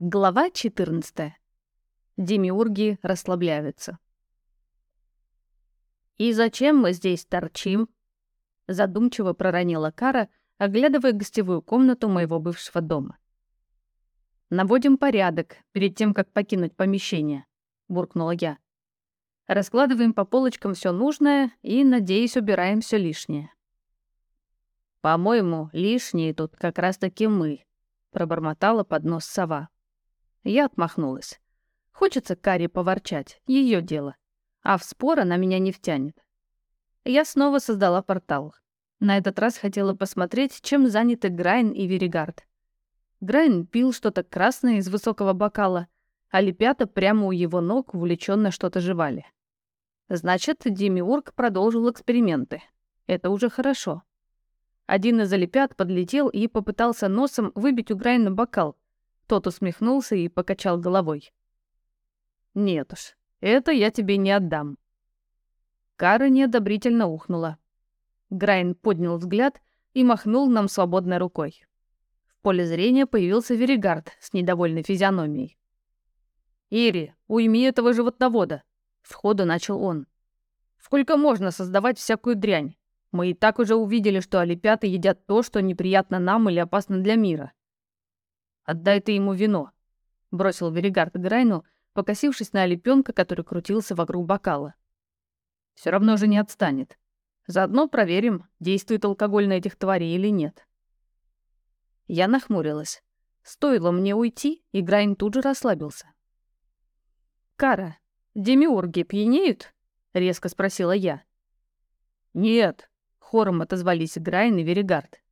Глава 14. Демиурги расслабляются. «И зачем мы здесь торчим?» Задумчиво проронила Кара, оглядывая гостевую комнату моего бывшего дома. «Наводим порядок перед тем, как покинуть помещение», — буркнула я. «Раскладываем по полочкам все нужное и, надеюсь, убираем все лишнее». «По-моему, лишние тут как раз-таки мы», — пробормотала под нос сова. Я отмахнулась. Хочется Карри поворчать, ее дело. А в спор она меня не втянет. Я снова создала портал. На этот раз хотела посмотреть, чем заняты Грайн и Веригард. Грайн пил что-то красное из высокого бокала, а лепята прямо у его ног увлеченно что-то жевали. Значит, Демиург продолжил эксперименты. Это уже хорошо. Один из олепят подлетел и попытался носом выбить у Грайна бокал, тот усмехнулся и покачал головой. «Нет уж, это я тебе не отдам». Кара неодобрительно ухнула. Грайн поднял взгляд и махнул нам свободной рукой. В поле зрения появился Веригард с недовольной физиономией. «Ири, уйми этого животновода!» — сходу начал он. «Сколько можно создавать всякую дрянь? Мы и так уже увидели, что олипяты едят то, что неприятно нам или опасно для мира. «Отдай ты ему вино», — бросил Веригард Грайну, покосившись на олепёнка, который крутился вокруг бокала. Все равно же не отстанет. Заодно проверим, действует алкоголь на этих тварей или нет». Я нахмурилась. Стоило мне уйти, и Грайн тут же расслабился. «Кара, демиурги пьянеют?» — резко спросила я. «Нет», — хором отозвались Грайн и Веригард.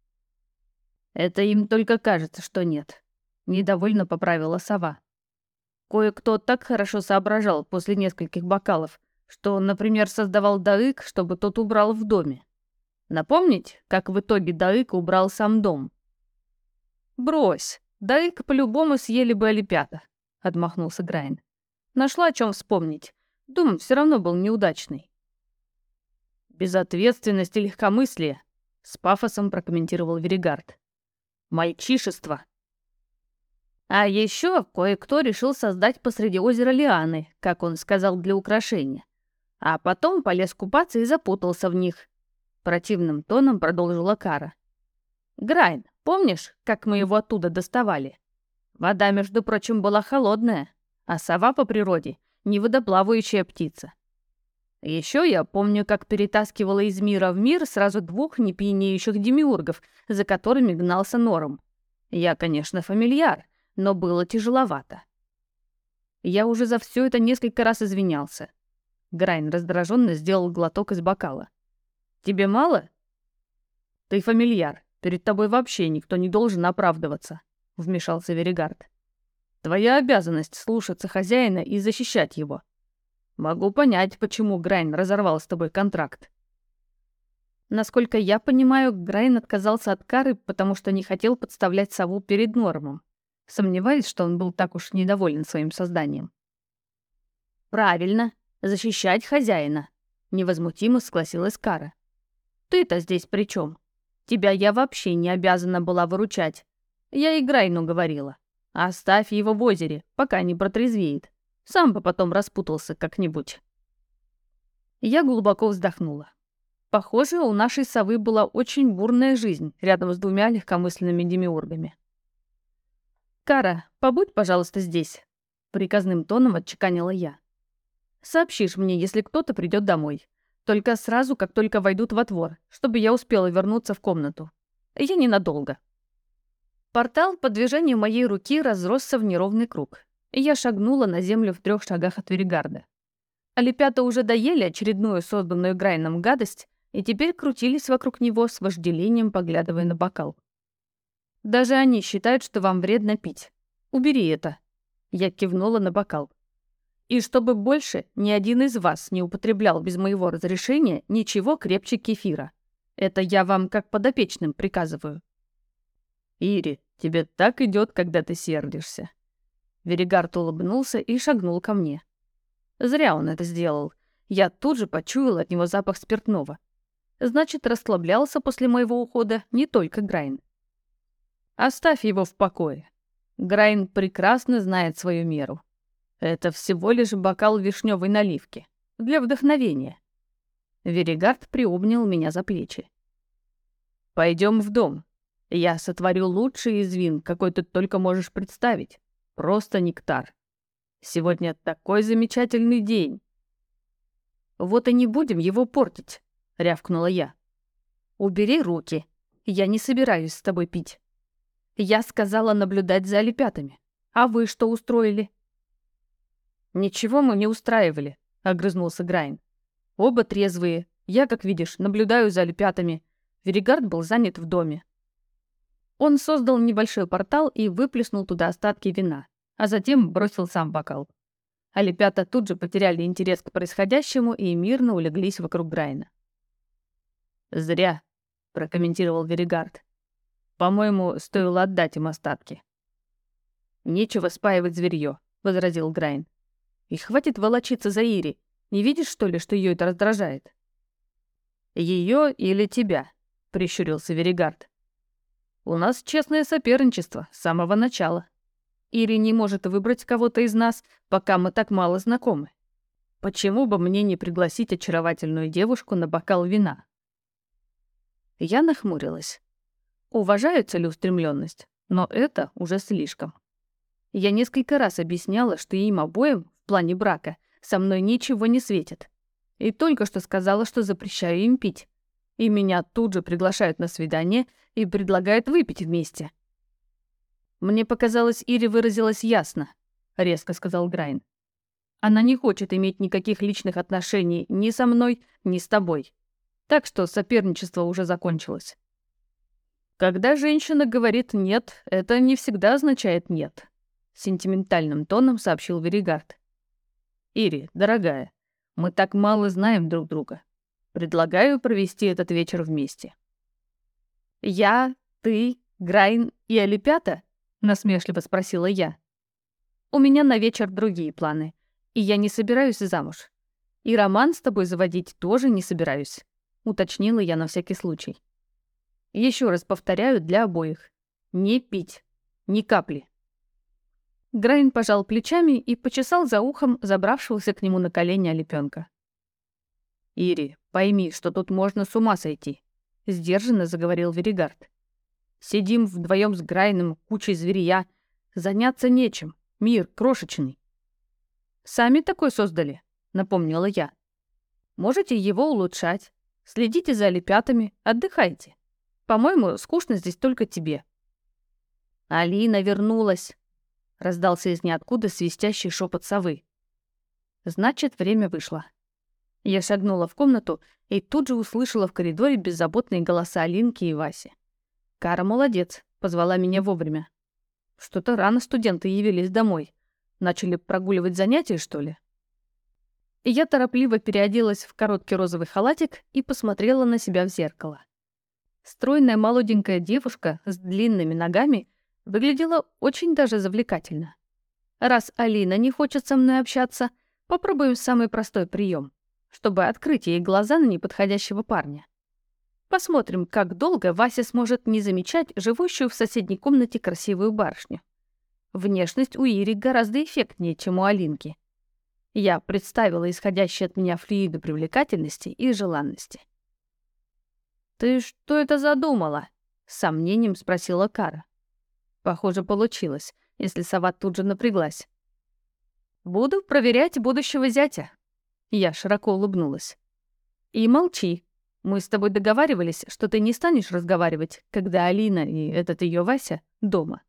«Это им только кажется, что нет», Недовольно поправила сова. Кое-кто так хорошо соображал после нескольких бокалов, что, например, создавал Даык, чтобы тот убрал в доме. Напомнить, как в итоге Даык убрал сам дом? «Брось, Даык по-любому съели бы олепята», — отмахнулся Грайн. «Нашла о чем вспомнить. Дом все равно был неудачный». «Безответственность и легкомыслие», — с пафосом прокомментировал Веригард. «Мальчишество а еще кое-кто решил создать посреди озера лианы, как он сказал, для украшения. А потом полез купаться и запутался в них. Противным тоном продолжила Кара. «Грайн, помнишь, как мы его оттуда доставали? Вода, между прочим, была холодная, а сова по природе — неводоплавающая птица. Еще я помню, как перетаскивала из мира в мир сразу двух непьянеющих демиургов, за которыми гнался Нором. Я, конечно, фамильяр — но было тяжеловато. Я уже за все это несколько раз извинялся. Грайн раздраженно сделал глоток из бокала. «Тебе мало?» «Ты фамильяр. Перед тобой вообще никто не должен оправдываться», — вмешался Веригард. «Твоя обязанность слушаться хозяина и защищать его. Могу понять, почему Грайн разорвал с тобой контракт. Насколько я понимаю, Грайн отказался от кары, потому что не хотел подставлять сову перед Нормом. Сомневаюсь, что он был так уж недоволен своим созданием. «Правильно, защищать хозяина», — невозмутимо согласилась Кара. «Ты-то здесь при чем? Тебя я вообще не обязана была выручать. Я и Грайну говорила. Оставь его в озере, пока не протрезвеет. Сам бы потом распутался как-нибудь». Я глубоко вздохнула. Похоже, у нашей совы была очень бурная жизнь рядом с двумя легкомысленными демиургами. «Кара, побудь, пожалуйста, здесь», — приказным тоном отчеканила я. «Сообщишь мне, если кто-то придет домой. Только сразу, как только войдут во двор, чтобы я успела вернуться в комнату. Я ненадолго». Портал по движению моей руки разросся в неровный круг, и я шагнула на землю в трех шагах от Веригарда. Олепята уже доели очередную созданную Грайном гадость и теперь крутились вокруг него с вожделением, поглядывая на бокал. Даже они считают, что вам вредно пить. Убери это». Я кивнула на бокал. «И чтобы больше ни один из вас не употреблял без моего разрешения ничего крепче кефира. Это я вам как подопечным приказываю». «Ири, тебе так идет, когда ты сердишься». Веригард улыбнулся и шагнул ко мне. Зря он это сделал. Я тут же почуяла от него запах спиртного. Значит, расслаблялся после моего ухода не только Грайн. Оставь его в покое. Грайн прекрасно знает свою меру. Это всего лишь бокал вишневой наливки. Для вдохновения. Веригард приобнял меня за плечи. Пойдем в дом. Я сотворю лучший из вин, какой ты только можешь представить. Просто нектар. Сегодня такой замечательный день. Вот и не будем его портить, рявкнула я. Убери руки. Я не собираюсь с тобой пить. Я сказала наблюдать за олепятами. А вы что устроили? Ничего мы не устраивали, огрызнулся Грайн. Оба трезвые. Я, как видишь, наблюдаю за олепятами. Веригард был занят в доме. Он создал небольшой портал и выплеснул туда остатки вина, а затем бросил сам бокал. Олепята тут же потеряли интерес к происходящему и мирно улеглись вокруг Грайна. «Зря», — прокомментировал Веригард. По-моему, стоило отдать им остатки. «Нечего спаивать зверьё», — возразил Грайн. «И хватит волочиться за Ири. Не видишь, что ли, что ее это раздражает?» Ее или тебя?» — прищурился Веригард. «У нас честное соперничество с самого начала. Ири не может выбрать кого-то из нас, пока мы так мало знакомы. Почему бы мне не пригласить очаровательную девушку на бокал вина?» Я нахмурилась. Уважаю целеустремленность, но это уже слишком. Я несколько раз объясняла, что им обоим в плане брака со мной ничего не светит. И только что сказала, что запрещаю им пить. И меня тут же приглашают на свидание и предлагают выпить вместе. «Мне показалось, Ири выразилась ясно», — резко сказал Грайн. «Она не хочет иметь никаких личных отношений ни со мной, ни с тобой. Так что соперничество уже закончилось». Когда женщина говорит «нет», это не всегда означает «нет», — сентиментальным тоном сообщил Веригард. «Ири, дорогая, мы так мало знаем друг друга. Предлагаю провести этот вечер вместе». «Я, ты, Грайн и Олипята?» — насмешливо спросила я. «У меня на вечер другие планы, и я не собираюсь замуж. И роман с тобой заводить тоже не собираюсь», — уточнила я на всякий случай. Еще раз повторяю для обоих. Не пить. Ни капли. Грайн пожал плечами и почесал за ухом забравшегося к нему на колени олепенка. «Ири, пойми, что тут можно с ума сойти», — сдержанно заговорил Веригард. «Сидим вдвоем с Грайном, кучей зверя. Заняться нечем. Мир крошечный». «Сами такой создали», — напомнила я. «Можете его улучшать. Следите за олепятами, отдыхайте. По-моему, скучно здесь только тебе». «Алина вернулась», — раздался из ниоткуда свистящий шепот совы. «Значит, время вышло». Я шагнула в комнату и тут же услышала в коридоре беззаботные голоса Алинки и Васи. «Кара молодец», — позвала меня вовремя. «Что-то рано студенты явились домой. Начали прогуливать занятия, что ли?» Я торопливо переоделась в короткий розовый халатик и посмотрела на себя в зеркало. Стройная молоденькая девушка с длинными ногами выглядела очень даже завлекательно. Раз Алина не хочет со мной общаться, попробуем самый простой прием, чтобы открыть ей глаза на неподходящего парня. Посмотрим, как долго Вася сможет не замечать живущую в соседней комнате красивую барышню. Внешность у Ири гораздо эффектнее, чем у Алинки. Я представила исходящие от меня флюиды привлекательности и желанности. «Ты что это задумала?» — с сомнением спросила Кара. Похоже, получилось, если сова тут же напряглась. «Буду проверять будущего зятя». Я широко улыбнулась. «И молчи. Мы с тобой договаривались, что ты не станешь разговаривать, когда Алина и этот ее Вася дома».